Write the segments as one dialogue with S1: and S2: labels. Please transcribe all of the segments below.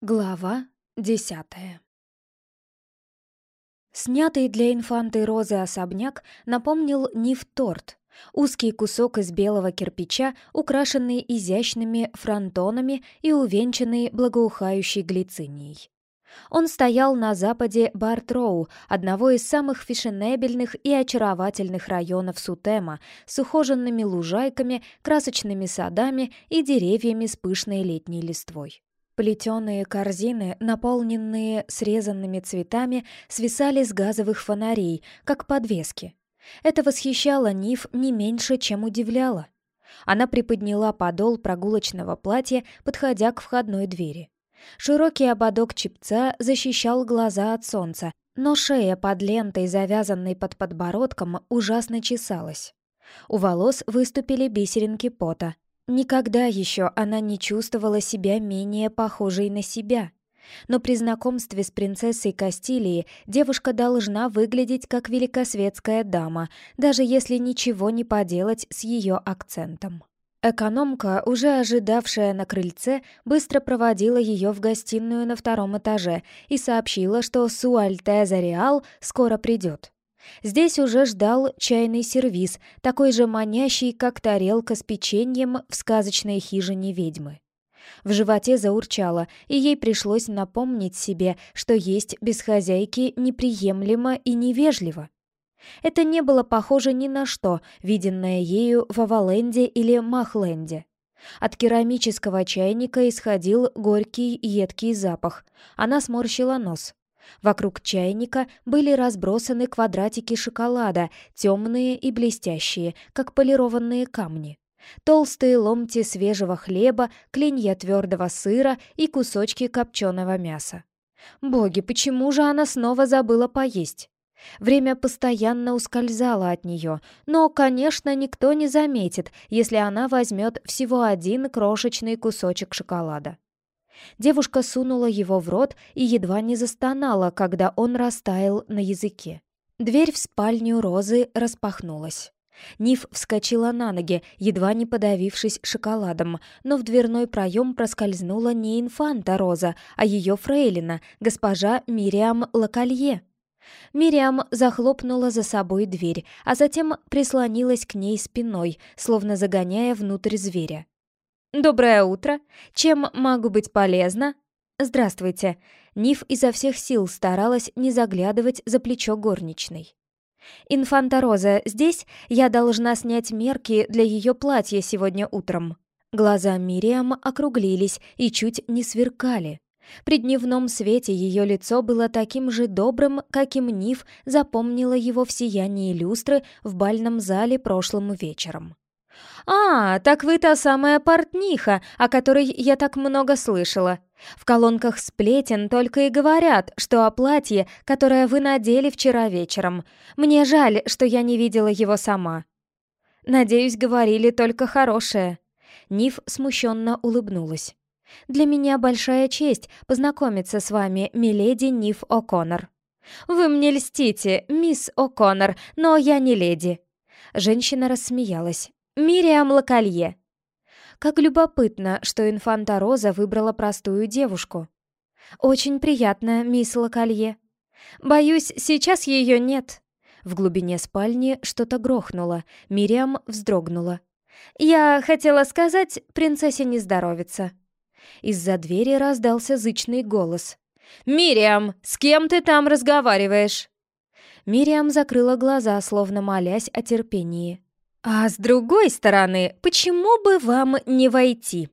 S1: Глава десятая Снятый для инфанты Розы особняк напомнил Ниф-торт, узкий кусок из белого кирпича, украшенный изящными фронтонами и увенчанный благоухающей глицинией. Он стоял на западе Бартроу, одного из самых фешенебельных и очаровательных районов Сутема, с ухоженными лужайками, красочными садами и деревьями с пышной летней листвой. Плетеные корзины, наполненные срезанными цветами, свисали с газовых фонарей, как подвески. Это восхищало Ниф не меньше, чем удивляло. Она приподняла подол прогулочного платья, подходя к входной двери. Широкий ободок чепца защищал глаза от солнца, но шея под лентой, завязанной под подбородком, ужасно чесалась. У волос выступили бисеринки пота, Никогда еще она не чувствовала себя менее похожей на себя. Но при знакомстве с принцессой Кастилии девушка должна выглядеть как великосветская дама, даже если ничего не поделать с ее акцентом. Экономка, уже ожидавшая на крыльце, быстро проводила ее в гостиную на втором этаже и сообщила, что Суальтеза Реал скоро придет. Здесь уже ждал чайный сервиз, такой же манящий, как тарелка с печеньем в сказочной хижине ведьмы. В животе заурчало, и ей пришлось напомнить себе, что есть без хозяйки неприемлемо и невежливо. Это не было похоже ни на что, виденное ею в Аваленде или Махленде. От керамического чайника исходил горький едкий запах. Она сморщила нос. Вокруг чайника были разбросаны квадратики шоколада, темные и блестящие, как полированные камни. Толстые ломти свежего хлеба, клинья твердого сыра и кусочки копченого мяса. Боги, почему же она снова забыла поесть? Время постоянно ускользало от нее, но, конечно, никто не заметит, если она возьмет всего один крошечный кусочек шоколада. Девушка сунула его в рот и едва не застонала, когда он растаял на языке. Дверь в спальню Розы распахнулась. Ниф вскочила на ноги, едва не подавившись шоколадом, но в дверной проем проскользнула не инфанта Роза, а ее фрейлина, госпожа Мириам Лакалье. Мириам захлопнула за собой дверь, а затем прислонилась к ней спиной, словно загоняя внутрь зверя. «Доброе утро! Чем могу быть полезна?» «Здравствуйте!» Ниф изо всех сил старалась не заглядывать за плечо горничной. «Инфанта Роза здесь? Я должна снять мерки для ее платья сегодня утром». Глаза Мириам округлились и чуть не сверкали. При дневном свете ее лицо было таким же добрым, каким Ниф запомнила его в сиянии люстры в бальном зале прошлым вечером. «А, так вы та самая портниха, о которой я так много слышала. В колонках сплетен только и говорят, что о платье, которое вы надели вчера вечером. Мне жаль, что я не видела его сама». «Надеюсь, говорили только хорошее». Ниф смущенно улыбнулась. «Для меня большая честь познакомиться с вами, миледи Ниф О'Коннор». «Вы мне льстите, мисс О'Коннор, но я не леди». Женщина рассмеялась. Мириам Лакалье. Как любопытно, что инфанта Роза выбрала простую девушку. Очень приятно, мисс Лакалье. Боюсь, сейчас ее нет. В глубине спальни что-то грохнуло. Мириам вздрогнула. «Я хотела сказать, принцессе не здоровится». Из-за двери раздался зычный голос. «Мириам, с кем ты там разговариваешь?» Мириам закрыла глаза, словно молясь о терпении. «А с другой стороны, почему бы вам не войти?»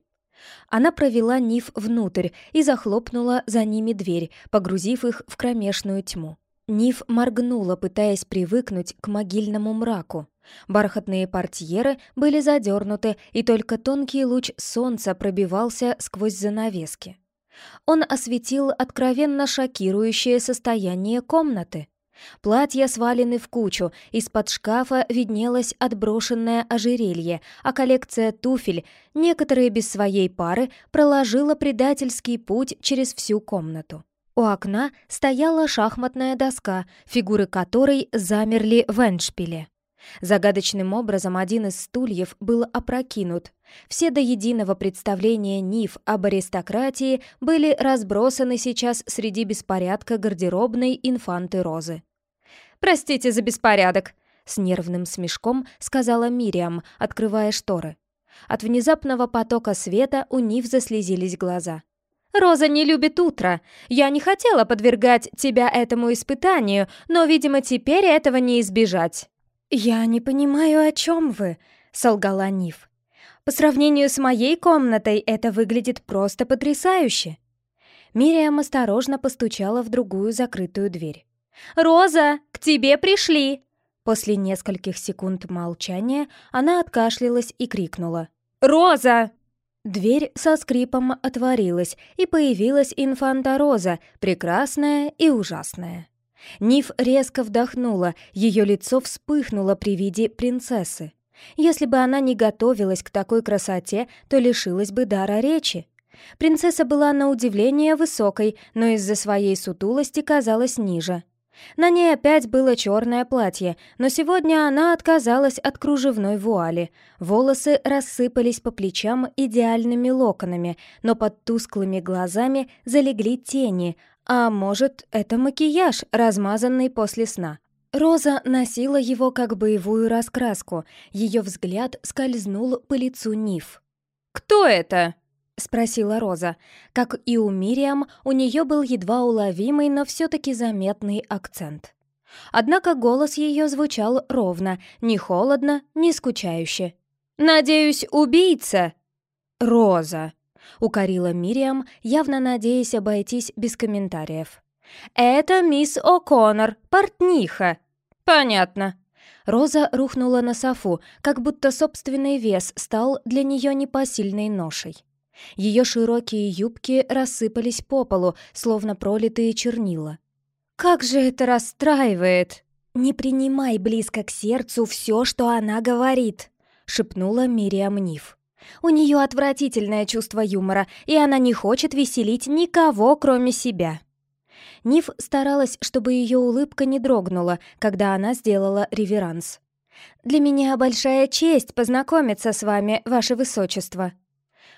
S1: Она провела Ниф внутрь и захлопнула за ними дверь, погрузив их в кромешную тьму. Ниф моргнула, пытаясь привыкнуть к могильному мраку. Бархатные портьеры были задернуты, и только тонкий луч солнца пробивался сквозь занавески. Он осветил откровенно шокирующее состояние комнаты. Платья свалены в кучу, из-под шкафа виднелось отброшенное ожерелье, а коллекция туфель, некоторые без своей пары, проложила предательский путь через всю комнату. У окна стояла шахматная доска, фигуры которой замерли в эндшпиле. Загадочным образом один из стульев был опрокинут. Все до единого представления Ниф об аристократии были разбросаны сейчас среди беспорядка гардеробной инфанты Розы. «Простите за беспорядок», — с нервным смешком сказала Мириам, открывая шторы. От внезапного потока света у Ниф заслезились глаза. «Роза не любит утро. Я не хотела подвергать тебя этому испытанию, но, видимо, теперь этого не избежать». «Я не понимаю, о чем вы», — солгала Ниф. «По сравнению с моей комнатой это выглядит просто потрясающе». Мириам осторожно постучала в другую закрытую дверь. «Роза, к тебе пришли!» После нескольких секунд молчания она откашлялась и крикнула. «Роза!» Дверь со скрипом отворилась, и появилась инфанта Роза, прекрасная и ужасная. Ниф резко вдохнула, ее лицо вспыхнуло при виде принцессы. Если бы она не готовилась к такой красоте, то лишилась бы дара речи. Принцесса была на удивление высокой, но из-за своей сутулости казалась ниже. На ней опять было черное платье, но сегодня она отказалась от кружевной вуали. Волосы рассыпались по плечам идеальными локонами, но под тусклыми глазами залегли тени, а может, это макияж, размазанный после сна. Роза носила его как боевую раскраску, ее взгляд скользнул по лицу Ниф. «Кто это?» — спросила Роза. Как и у Мириам, у нее был едва уловимый, но все-таки заметный акцент. Однако голос ее звучал ровно, не холодно, не скучающе. «Надеюсь, убийца?» «Роза», — укорила Мириам, явно надеясь обойтись без комментариев. «Это мисс О'Коннор, портниха». «Понятно». Роза рухнула на софу, как будто собственный вес стал для нее непосильной ношей. Ее широкие юбки рассыпались по полу, словно пролитые чернила. «Как же это расстраивает!» «Не принимай близко к сердцу все, что она говорит», — шепнула Мириам Ниф. «У нее отвратительное чувство юмора, и она не хочет веселить никого, кроме себя». Ниф старалась, чтобы ее улыбка не дрогнула, когда она сделала реверанс. «Для меня большая честь познакомиться с вами, ваше высочество»,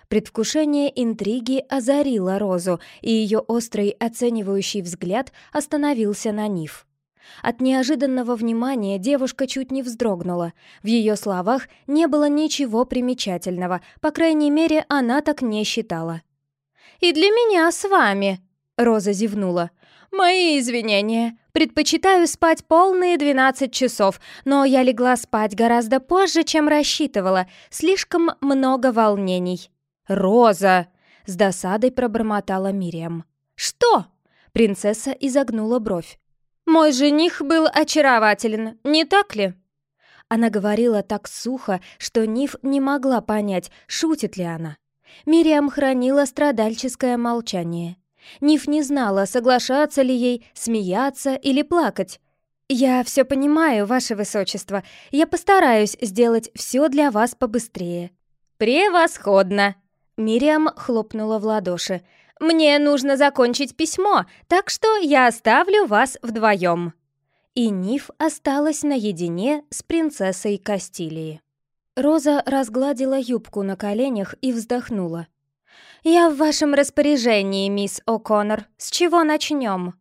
S1: Предвкушение интриги озарило Розу, и ее острый оценивающий взгляд остановился на Ниф. От неожиданного внимания девушка чуть не вздрогнула. В ее словах не было ничего примечательного, по крайней мере, она так не считала. «И для меня с вами», — Роза зевнула. «Мои извинения. Предпочитаю спать полные 12 часов, но я легла спать гораздо позже, чем рассчитывала. Слишком много волнений». «Роза!» — с досадой пробормотала Мириам. «Что?» — принцесса изогнула бровь. «Мой жених был очарователен, не так ли?» Она говорила так сухо, что Ниф не могла понять, шутит ли она. Мириам хранила страдальческое молчание. Ниф не знала, соглашаться ли ей, смеяться или плакать. «Я все понимаю, ваше высочество. Я постараюсь сделать все для вас побыстрее». «Превосходно!» Мириам хлопнула в ладоши. «Мне нужно закончить письмо, так что я оставлю вас вдвоем». И Ниф осталась наедине с принцессой Кастилии. Роза разгладила юбку на коленях и вздохнула. «Я в вашем распоряжении, мисс О'Коннор. С чего начнем?»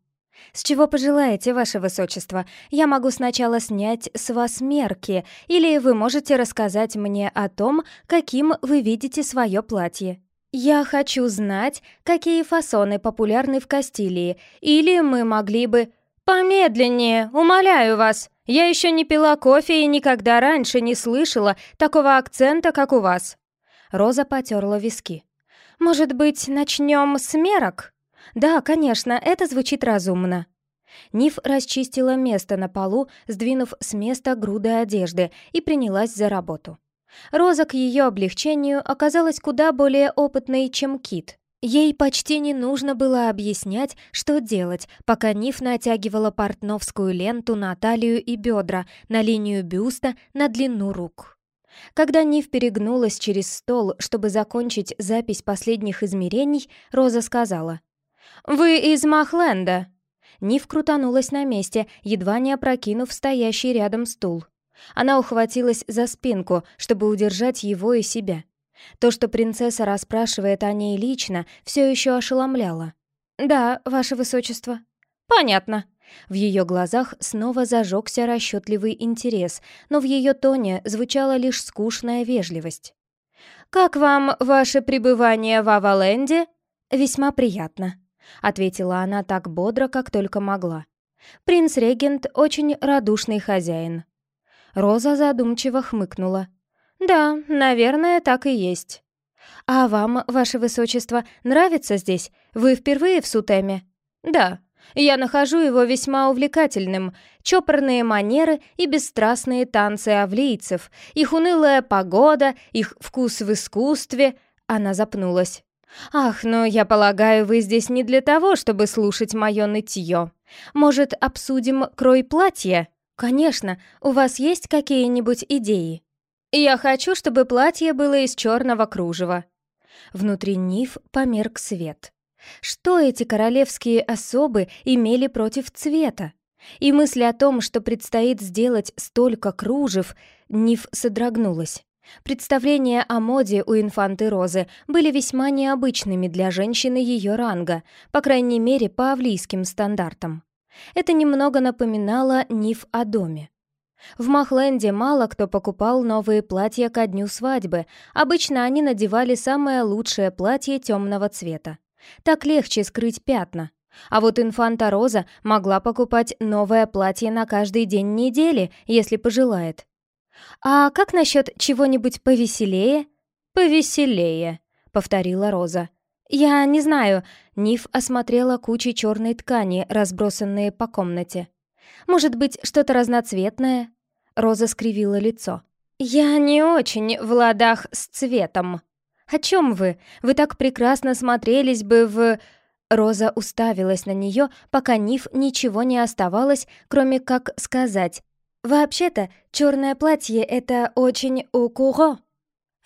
S1: «С чего пожелаете, ваше высочество? Я могу сначала снять с вас мерки, или вы можете рассказать мне о том, каким вы видите свое платье. Я хочу знать, какие фасоны популярны в Кастилии, или мы могли бы...» «Помедленнее, умоляю вас. Я еще не пила кофе и никогда раньше не слышала такого акцента, как у вас». Роза потерла виски. «Может быть, начнем с мерок?» «Да, конечно, это звучит разумно». Ниф расчистила место на полу, сдвинув с места груды одежды, и принялась за работу. Роза к ее облегчению оказалась куда более опытной, чем Кит. Ей почти не нужно было объяснять, что делать, пока Ниф натягивала портновскую ленту на талию и бедра, на линию бюста, на длину рук. Когда Ниф перегнулась через стол, чтобы закончить запись последних измерений, Роза сказала «Вы из Махленда?» Нив крутанулась на месте, едва не опрокинув стоящий рядом стул. Она ухватилась за спинку, чтобы удержать его и себя. То, что принцесса расспрашивает о ней лично, все еще ошеломляло. «Да, ваше высочество». «Понятно». В ее глазах снова зажегся расчетливый интерес, но в ее тоне звучала лишь скучная вежливость. «Как вам ваше пребывание в Аваленде?» «Весьма приятно», — ответила она так бодро, как только могла. «Принц-регент очень радушный хозяин». Роза задумчиво хмыкнула. «Да, наверное, так и есть». «А вам, ваше высочество, нравится здесь? Вы впервые в Сутеме?» «Да, я нахожу его весьма увлекательным. Чопорные манеры и бесстрастные танцы авлийцев, их унылая погода, их вкус в искусстве...» Она запнулась. «Ах, но я полагаю, вы здесь не для того, чтобы слушать мое нытье. Может, обсудим крой платья? Конечно, у вас есть какие-нибудь идеи?» «Я хочу, чтобы платье было из черного кружева». Внутри Ниф померк свет. Что эти королевские особы имели против цвета? И мысль о том, что предстоит сделать столько кружев, Ниф содрогнулась. Представления о моде у инфанты Розы были весьма необычными для женщины ее ранга, по крайней мере, по авлийским стандартам. Это немного напоминало Ниф о доме. В Махленде мало кто покупал новые платья ко дню свадьбы, обычно они надевали самое лучшее платье темного цвета. Так легче скрыть пятна. А вот инфанта Роза могла покупать новое платье на каждый день недели, если пожелает. «А как насчет чего-нибудь повеселее?» «Повеселее», — повторила Роза. «Я не знаю». Ниф осмотрела кучи черной ткани, разбросанные по комнате. «Может быть, что-то разноцветное?» Роза скривила лицо. «Я не очень в ладах с цветом». «О чем вы? Вы так прекрасно смотрелись бы в...» Роза уставилась на нее, пока Ниф ничего не оставалось, кроме как сказать. «Вообще-то, черное платье — это очень укуро».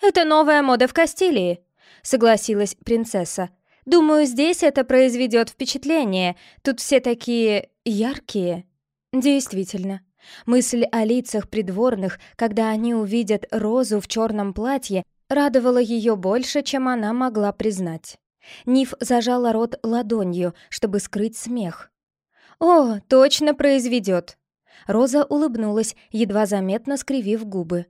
S1: «Это новая мода в Кастилии», — согласилась принцесса. «Думаю, здесь это произведет впечатление. Тут все такие яркие». Действительно. Мысль о лицах придворных, когда они увидят Розу в черном платье, радовала ее больше, чем она могла признать. Ниф зажала рот ладонью, чтобы скрыть смех. «О, точно произведет!» Роза улыбнулась, едва заметно скривив губы.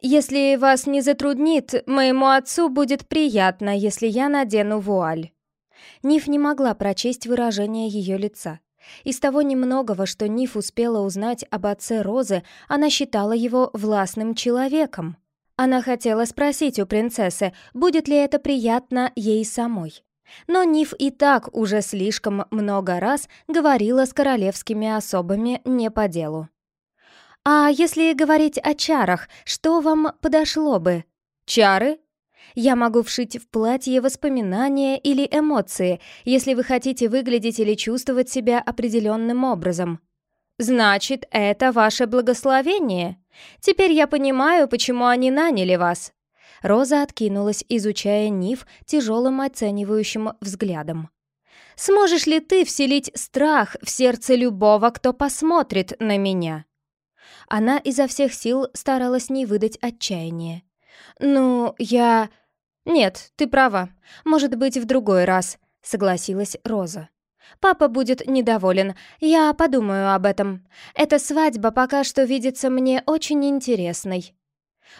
S1: «Если вас не затруднит, моему отцу будет приятно, если я надену вуаль». Ниф не могла прочесть выражение ее лица. Из того немногого, что Ниф успела узнать об отце Розы, она считала его властным человеком. Она хотела спросить у принцессы, будет ли это приятно ей самой. Но Ниф и так уже слишком много раз говорила с королевскими особами не по делу. «А если говорить о чарах, что вам подошло бы?» «Чары?» Я могу вшить в платье воспоминания или эмоции, если вы хотите выглядеть или чувствовать себя определенным образом. Значит, это ваше благословение. Теперь я понимаю, почему они наняли вас. Роза откинулась, изучая Ниф тяжелым оценивающим взглядом. «Сможешь ли ты вселить страх в сердце любого, кто посмотрит на меня?» Она изо всех сил старалась не выдать отчаяния. «Ну, я...» «Нет, ты права. Может быть, в другой раз», — согласилась Роза. «Папа будет недоволен. Я подумаю об этом. Эта свадьба пока что видится мне очень интересной».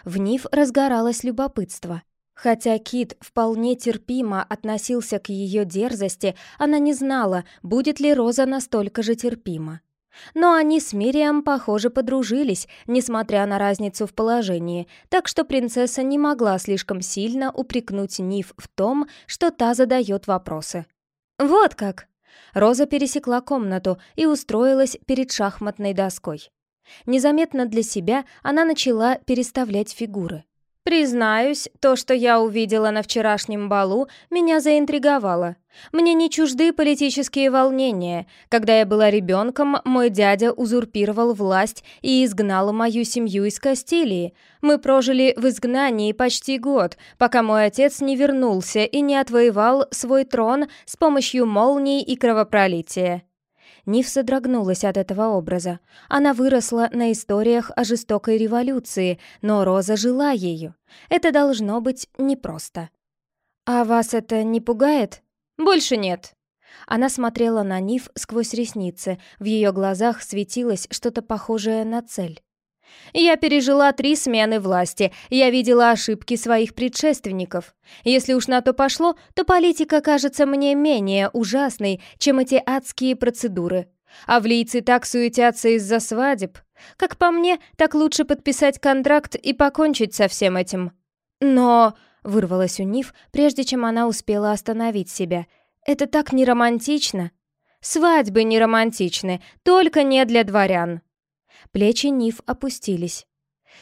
S1: В Ниф разгоралось любопытство. Хотя Кит вполне терпимо относился к ее дерзости, она не знала, будет ли Роза настолько же терпима. Но они с Мириам, похоже, подружились, несмотря на разницу в положении, так что принцесса не могла слишком сильно упрекнуть Ниф в том, что та задает вопросы. «Вот как!» Роза пересекла комнату и устроилась перед шахматной доской. Незаметно для себя она начала переставлять фигуры. Признаюсь, то, что я увидела на вчерашнем балу, меня заинтриговало. Мне не чужды политические волнения. Когда я была ребенком, мой дядя узурпировал власть и изгнал мою семью из Кастилии. Мы прожили в изгнании почти год, пока мой отец не вернулся и не отвоевал свой трон с помощью молний и кровопролития. Нив содрогнулась от этого образа. Она выросла на историях о жестокой революции, но Роза жила ею. Это должно быть непросто. «А вас это не пугает?» «Больше нет». Она смотрела на Нив сквозь ресницы, в ее глазах светилось что-то похожее на цель. Я пережила три смены власти, я видела ошибки своих предшественников. Если уж на то пошло, то политика кажется мне менее ужасной, чем эти адские процедуры. А влийцы так суетятся из-за свадеб. Как по мне, так лучше подписать контракт и покончить со всем этим. Но... Вырвалась у Нив, прежде чем она успела остановить себя. «Это так не романтично!» «Свадьбы не романтичны, только не для дворян!» Плечи Ниф опустились.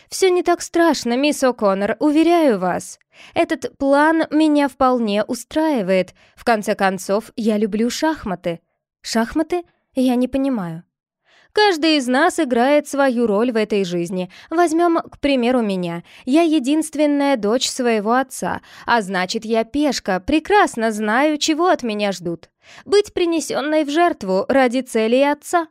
S1: «Все не так страшно, мисс О'Коннор, уверяю вас. Этот план меня вполне устраивает. В конце концов, я люблю шахматы». «Шахматы? Я не понимаю». Каждый из нас играет свою роль в этой жизни. Возьмем, к примеру, меня. Я единственная дочь своего отца, а значит, я пешка, прекрасно знаю, чего от меня ждут. Быть принесенной в жертву ради целей отца.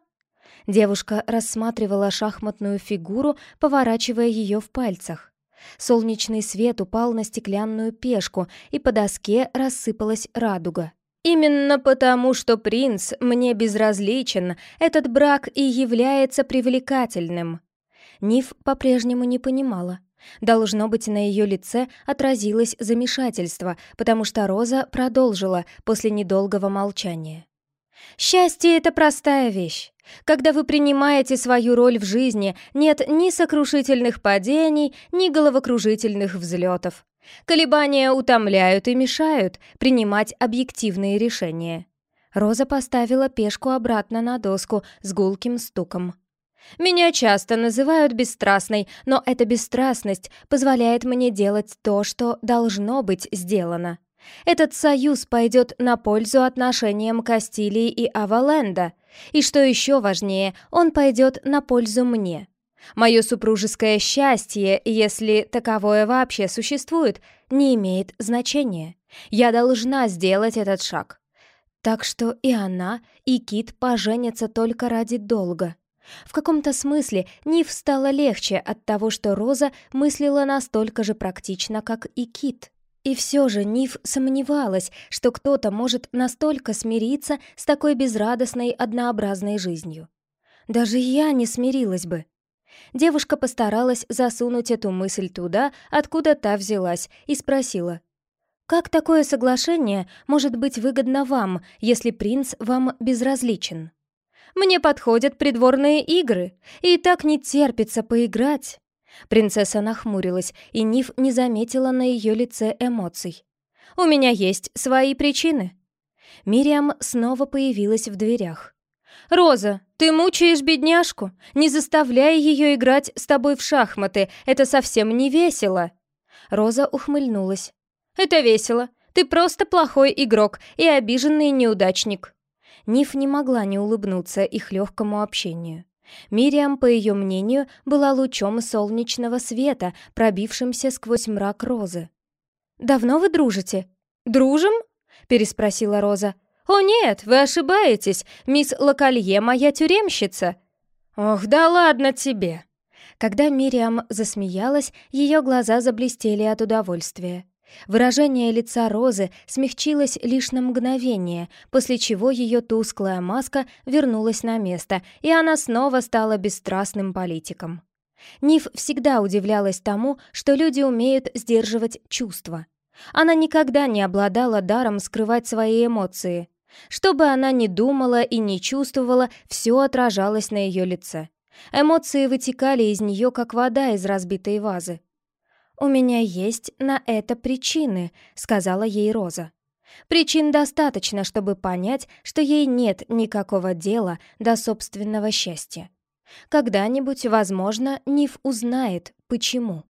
S1: Девушка рассматривала шахматную фигуру, поворачивая ее в пальцах. Солнечный свет упал на стеклянную пешку, и по доске рассыпалась радуга. «Именно потому, что принц мне безразличен, этот брак и является привлекательным». Ниф по-прежнему не понимала. Должно быть, на ее лице отразилось замешательство, потому что Роза продолжила после недолгого молчания. «Счастье — это простая вещь. Когда вы принимаете свою роль в жизни, нет ни сокрушительных падений, ни головокружительных взлетов. Колебания утомляют и мешают принимать объективные решения. Роза поставила пешку обратно на доску с гулким стуком. «Меня часто называют бесстрастной, но эта бесстрастность позволяет мне делать то, что должно быть сделано. Этот союз пойдет на пользу отношениям Кастилии и Аваленда, и, что еще важнее, он пойдет на пользу мне. Мое супружеское счастье, если таковое вообще существует, не имеет значения. Я должна сделать этот шаг. Так что и она, и Кит поженятся только ради долга. В каком-то смысле Нив стало легче от того, что Роза мыслила настолько же практично, как и Кит. И все же Ниф сомневалась, что кто-то может настолько смириться с такой безрадостной, однообразной жизнью. Даже я не смирилась бы. Девушка постаралась засунуть эту мысль туда, откуда та взялась, и спросила. «Как такое соглашение может быть выгодно вам, если принц вам безразличен?» «Мне подходят придворные игры, и так не терпится поиграть». Принцесса нахмурилась, и Ниф не заметила на ее лице эмоций. «У меня есть свои причины». Мириам снова появилась в дверях. «Роза, ты мучаешь бедняжку. Не заставляй ее играть с тобой в шахматы. Это совсем не весело». Роза ухмыльнулась. «Это весело. Ты просто плохой игрок и обиженный неудачник». Ниф не могла не улыбнуться их легкому общению. Мириам, по ее мнению, была лучом солнечного света, пробившимся сквозь мрак розы. «Давно вы дружите?» «Дружим?» — переспросила Роза. «О нет, вы ошибаетесь, мисс Локалье моя тюремщица». «Ох, да ладно тебе!» Когда Мириам засмеялась, ее глаза заблестели от удовольствия. Выражение лица Розы смягчилось лишь на мгновение, после чего ее тусклая маска вернулась на место, и она снова стала бесстрастным политиком. Ниф всегда удивлялась тому, что люди умеют сдерживать чувства. Она никогда не обладала даром скрывать свои эмоции. Что бы она ни думала и не чувствовала, все отражалось на ее лице. Эмоции вытекали из нее, как вода из разбитой вазы. «У меня есть на это причины», — сказала ей Роза. «Причин достаточно, чтобы понять, что ей нет никакого дела до собственного счастья. Когда-нибудь, возможно, Ниф узнает, почему».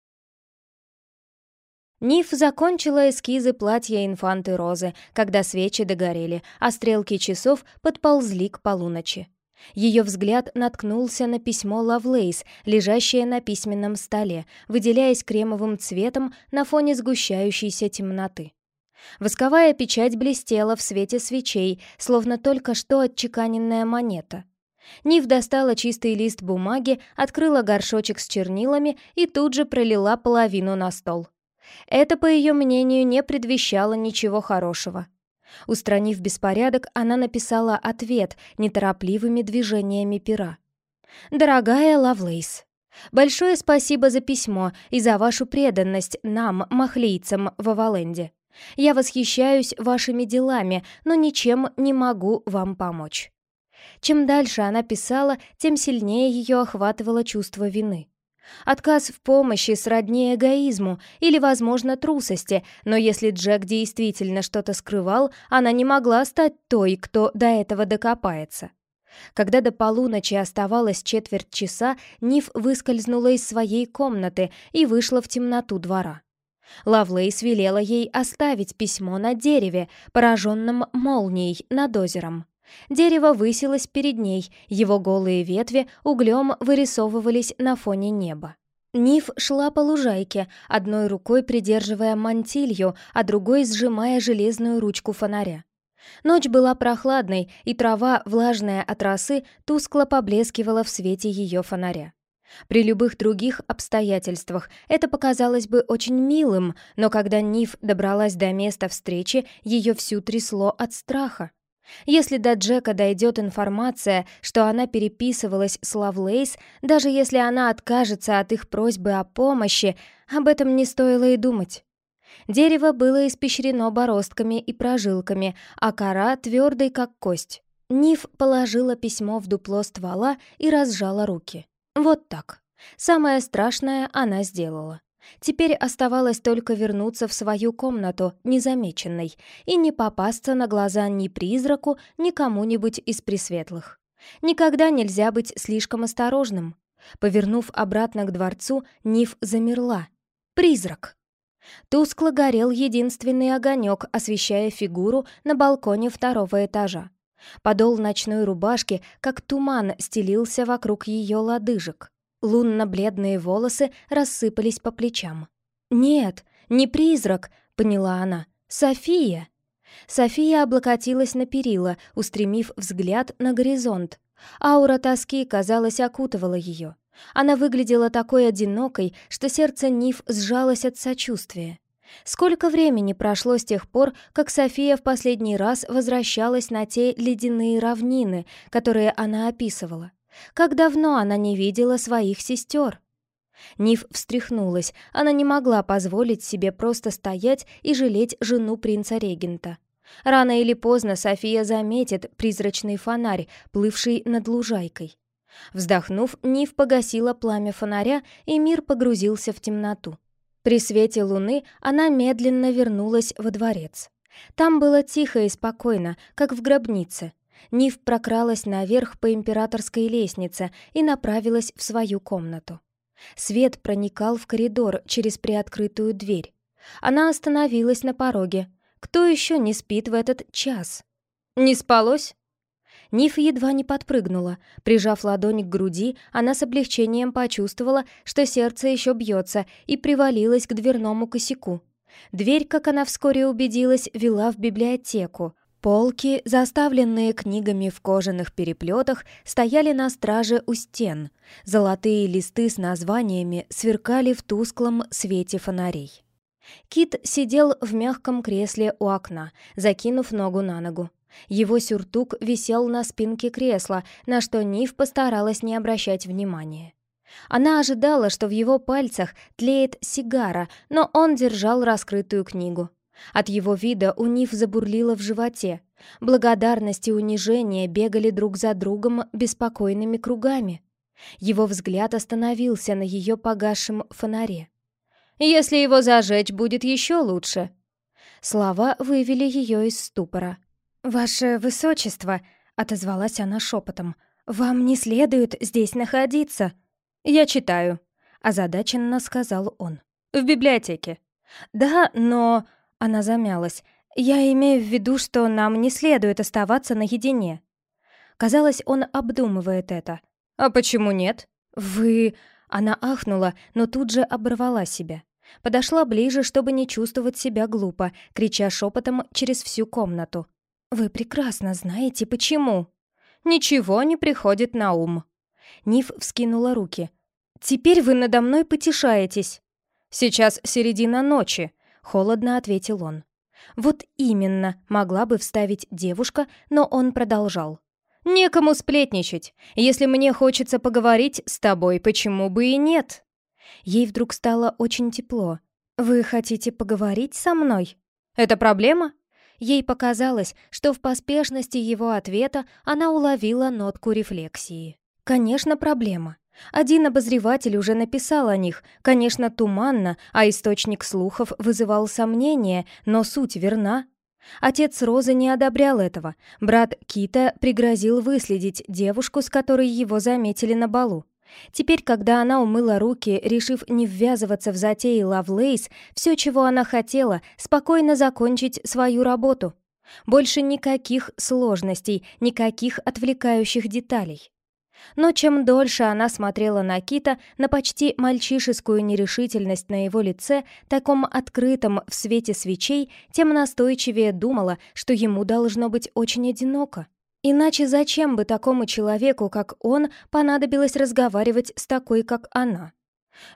S1: Ниф закончила эскизы платья инфанты Розы, когда свечи догорели, а стрелки часов подползли к полуночи. Ее взгляд наткнулся на письмо Лавлейс, лежащее на письменном столе, выделяясь кремовым цветом на фоне сгущающейся темноты. Восковая печать блестела в свете свечей, словно только что отчеканенная монета. Нив достала чистый лист бумаги, открыла горшочек с чернилами и тут же пролила половину на стол. Это, по ее мнению, не предвещало ничего хорошего. Устранив беспорядок, она написала ответ неторопливыми движениями пера. «Дорогая Лавлейс, большое спасибо за письмо и за вашу преданность нам, махлийцам в Аваленде. Я восхищаюсь вашими делами, но ничем не могу вам помочь». Чем дальше она писала, тем сильнее ее охватывало чувство вины. Отказ в помощи сродни эгоизму или, возможно, трусости, но если Джек действительно что-то скрывал, она не могла стать той, кто до этого докопается. Когда до полуночи оставалось четверть часа, Ниф выскользнула из своей комнаты и вышла в темноту двора. Лавлейс велела ей оставить письмо на дереве, пораженном молнией над озером. Дерево высилось перед ней, его голые ветви углем вырисовывались на фоне неба. Ниф шла по лужайке, одной рукой придерживая мантилью, а другой сжимая железную ручку фонаря. Ночь была прохладной, и трава, влажная от росы, тускло поблескивала в свете ее фонаря. При любых других обстоятельствах это показалось бы очень милым, но когда Ниф добралась до места встречи, ее всю трясло от страха. Если до Джека дойдет информация, что она переписывалась с Лавлейс, даже если она откажется от их просьбы о помощи, об этом не стоило и думать. Дерево было испещрено бороздками и прожилками, а кора твердой, как кость. Ниф положила письмо в дупло ствола и разжала руки. Вот так. Самое страшное она сделала. Теперь оставалось только вернуться в свою комнату незамеченной и не попасться на глаза ни призраку, ни кому-нибудь из пресветлых. Никогда нельзя быть слишком осторожным. Повернув обратно к дворцу, Ниф замерла. Призрак! Тускло горел единственный огонек, освещая фигуру на балконе второго этажа. Подол ночной рубашки, как туман, стелился вокруг ее лодыжек. Лунно-бледные волосы рассыпались по плечам. «Нет, не призрак», — поняла она. «София!» София облокотилась на перила, устремив взгляд на горизонт. Аура тоски, казалось, окутывала ее. Она выглядела такой одинокой, что сердце Ниф сжалось от сочувствия. Сколько времени прошло с тех пор, как София в последний раз возвращалась на те ледяные равнины, которые она описывала? Как давно она не видела своих сестер? Ниф встряхнулась, она не могла позволить себе просто стоять и жалеть жену принца-регента. Рано или поздно София заметит призрачный фонарь, плывший над лужайкой. Вздохнув, Ниф погасила пламя фонаря, и мир погрузился в темноту. При свете луны она медленно вернулась во дворец. Там было тихо и спокойно, как в гробнице. Нив прокралась наверх по императорской лестнице и направилась в свою комнату. Свет проникал в коридор через приоткрытую дверь. Она остановилась на пороге. Кто еще не спит в этот час? «Не спалось?» Ниф едва не подпрыгнула. Прижав ладонь к груди, она с облегчением почувствовала, что сердце еще бьется, и привалилась к дверному косяку. Дверь, как она вскоре убедилась, вела в библиотеку. Полки, заставленные книгами в кожаных переплетах, стояли на страже у стен. Золотые листы с названиями сверкали в тусклом свете фонарей. Кит сидел в мягком кресле у окна, закинув ногу на ногу. Его сюртук висел на спинке кресла, на что Нив постаралась не обращать внимания. Она ожидала, что в его пальцах тлеет сигара, но он держал раскрытую книгу. От его вида у Нив забурлило в животе. Благодарность и унижение бегали друг за другом беспокойными кругами. Его взгляд остановился на ее погасшем фонаре. «Если его зажечь, будет еще лучше!» Слова вывели ее из ступора. «Ваше высочество!» — отозвалась она шепотом. «Вам не следует здесь находиться!» «Я читаю», — озадаченно сказал он. «В библиотеке». «Да, но...» Она замялась. «Я имею в виду, что нам не следует оставаться наедине». Казалось, он обдумывает это. «А почему нет?» «Вы...» Она ахнула, но тут же оборвала себя. Подошла ближе, чтобы не чувствовать себя глупо, крича шепотом через всю комнату. «Вы прекрасно знаете, почему!» «Ничего не приходит на ум!» Ниф вскинула руки. «Теперь вы надо мной потешаетесь!» «Сейчас середина ночи», — холодно ответил он. «Вот именно», — могла бы вставить девушка, но он продолжал. «Некому сплетничать. Если мне хочется поговорить с тобой, почему бы и нет?» Ей вдруг стало очень тепло. «Вы хотите поговорить со мной?» «Это проблема?» Ей показалось, что в поспешности его ответа она уловила нотку рефлексии. «Конечно, проблема. Один обозреватель уже написал о них, конечно, туманно, а источник слухов вызывал сомнения, но суть верна. Отец Розы не одобрял этого. Брат Кита пригрозил выследить девушку, с которой его заметили на балу. Теперь, когда она умыла руки, решив не ввязываться в затеи Лавлейс, все, чего она хотела, спокойно закончить свою работу. Больше никаких сложностей, никаких отвлекающих деталей. Но чем дольше она смотрела на Кита, на почти мальчишескую нерешительность на его лице, таком открытом в свете свечей, тем настойчивее думала, что ему должно быть очень одиноко. Иначе зачем бы такому человеку, как он, понадобилось разговаривать с такой, как она?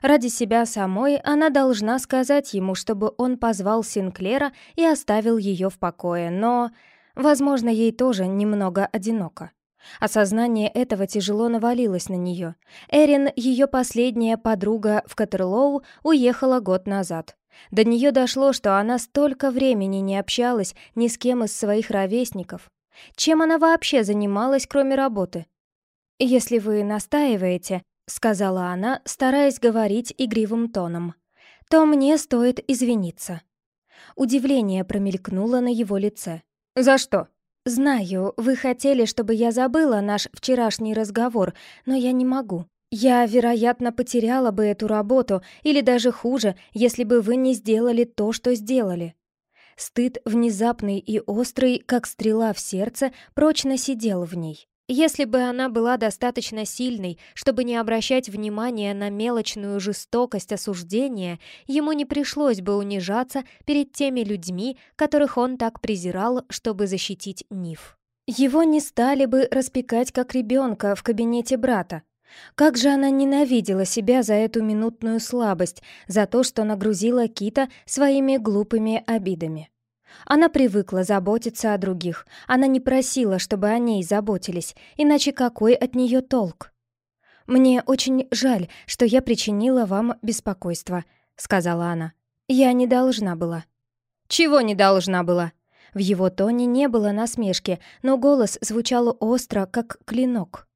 S1: Ради себя самой она должна сказать ему, чтобы он позвал Синклера и оставил ее в покое, но, возможно, ей тоже немного одиноко. Осознание этого тяжело навалилось на нее. Эрин, ее последняя подруга в Катерлоу, уехала год назад. До нее дошло, что она столько времени не общалась ни с кем из своих ровесников. Чем она вообще занималась, кроме работы? «Если вы настаиваете», — сказала она, стараясь говорить игривым тоном, «то мне стоит извиниться». Удивление промелькнуло на его лице. «За что?» «Знаю, вы хотели, чтобы я забыла наш вчерашний разговор, но я не могу. Я, вероятно, потеряла бы эту работу, или даже хуже, если бы вы не сделали то, что сделали. Стыд, внезапный и острый, как стрела в сердце, прочно сидел в ней. Если бы она была достаточно сильной, чтобы не обращать внимания на мелочную жестокость осуждения, ему не пришлось бы унижаться перед теми людьми, которых он так презирал, чтобы защитить Ниф. Его не стали бы распекать как ребенка в кабинете брата, как же она ненавидела себя за эту минутную слабость, за то, что нагрузила Кита своими глупыми обидами. Она привыкла заботиться о других, она не просила, чтобы о ней заботились, иначе какой от нее толк? «Мне очень жаль, что я причинила вам беспокойство», — сказала она. «Я не должна была». «Чего не должна была?» В его тоне не было насмешки, но голос звучал остро, как клинок.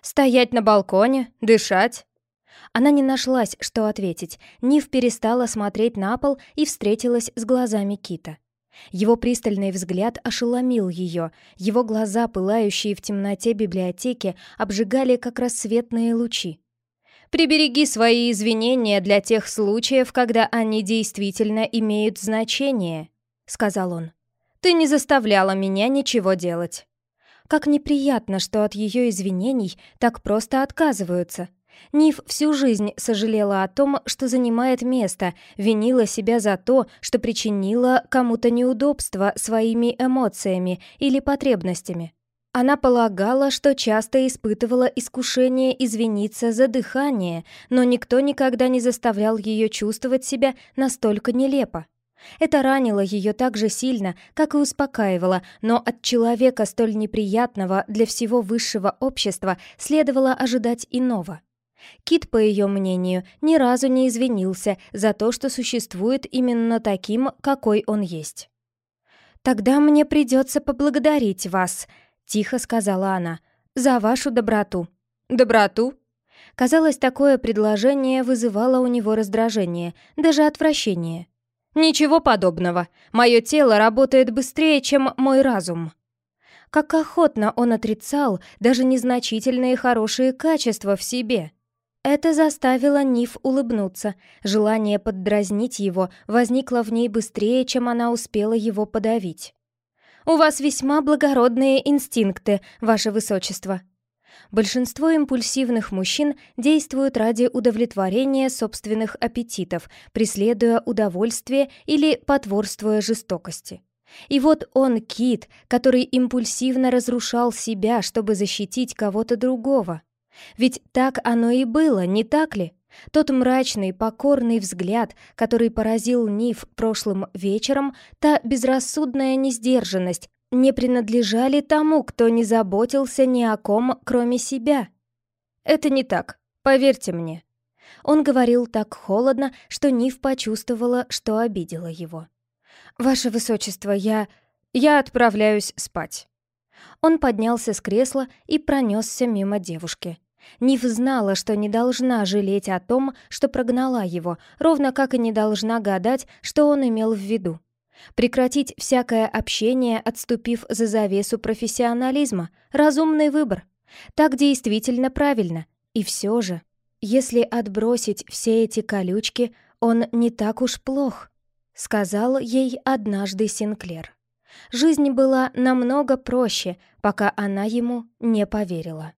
S1: Стоять на балконе? Дышать?» Она не нашлась, что ответить. Нив перестала смотреть на пол и встретилась с глазами Кита. Его пристальный взгляд ошеломил ее. Его глаза, пылающие в темноте библиотеки, обжигали как рассветные лучи. «Прибереги свои извинения для тех случаев, когда они действительно имеют значение», — сказал он. «Ты не заставляла меня ничего делать». Как неприятно, что от ее извинений так просто отказываются. Ниф всю жизнь сожалела о том, что занимает место, винила себя за то, что причинила кому-то неудобство своими эмоциями или потребностями. Она полагала, что часто испытывала искушение извиниться за дыхание, но никто никогда не заставлял ее чувствовать себя настолько нелепо. Это ранило ее так же сильно, как и успокаивало, но от человека столь неприятного для всего высшего общества следовало ожидать иного. Кит, по ее мнению, ни разу не извинился за то, что существует именно таким, какой он есть. «Тогда мне придется поблагодарить вас», — тихо сказала она, — «за вашу доброту». «Доброту?» Казалось, такое предложение вызывало у него раздражение, даже отвращение. «Ничего подобного. Мое тело работает быстрее, чем мой разум». Как охотно он отрицал даже незначительные хорошие качества в себе. Это заставило Ниф улыбнуться. Желание поддразнить его возникло в ней быстрее, чем она успела его подавить. «У вас весьма благородные инстинкты, ваше высочество». Большинство импульсивных мужчин действуют ради удовлетворения собственных аппетитов, преследуя удовольствие или потворствуя жестокости. И вот он, Кит, который импульсивно разрушал себя, чтобы защитить кого-то другого. Ведь так оно и было, не так ли? Тот мрачный, покорный взгляд, который поразил Ниф прошлым вечером, та безрассудная несдержанность, не принадлежали тому, кто не заботился ни о ком, кроме себя. «Это не так, поверьте мне». Он говорил так холодно, что Ниф почувствовала, что обидела его. «Ваше Высочество, я... я отправляюсь спать». Он поднялся с кресла и пронесся мимо девушки. Ниф знала, что не должна жалеть о том, что прогнала его, ровно как и не должна гадать, что он имел в виду. Прекратить всякое общение, отступив за завесу профессионализма — разумный выбор. Так действительно правильно. И все же, если отбросить все эти колючки, он не так уж плох, сказал ей однажды Синклер. Жизнь была намного проще, пока она ему не поверила.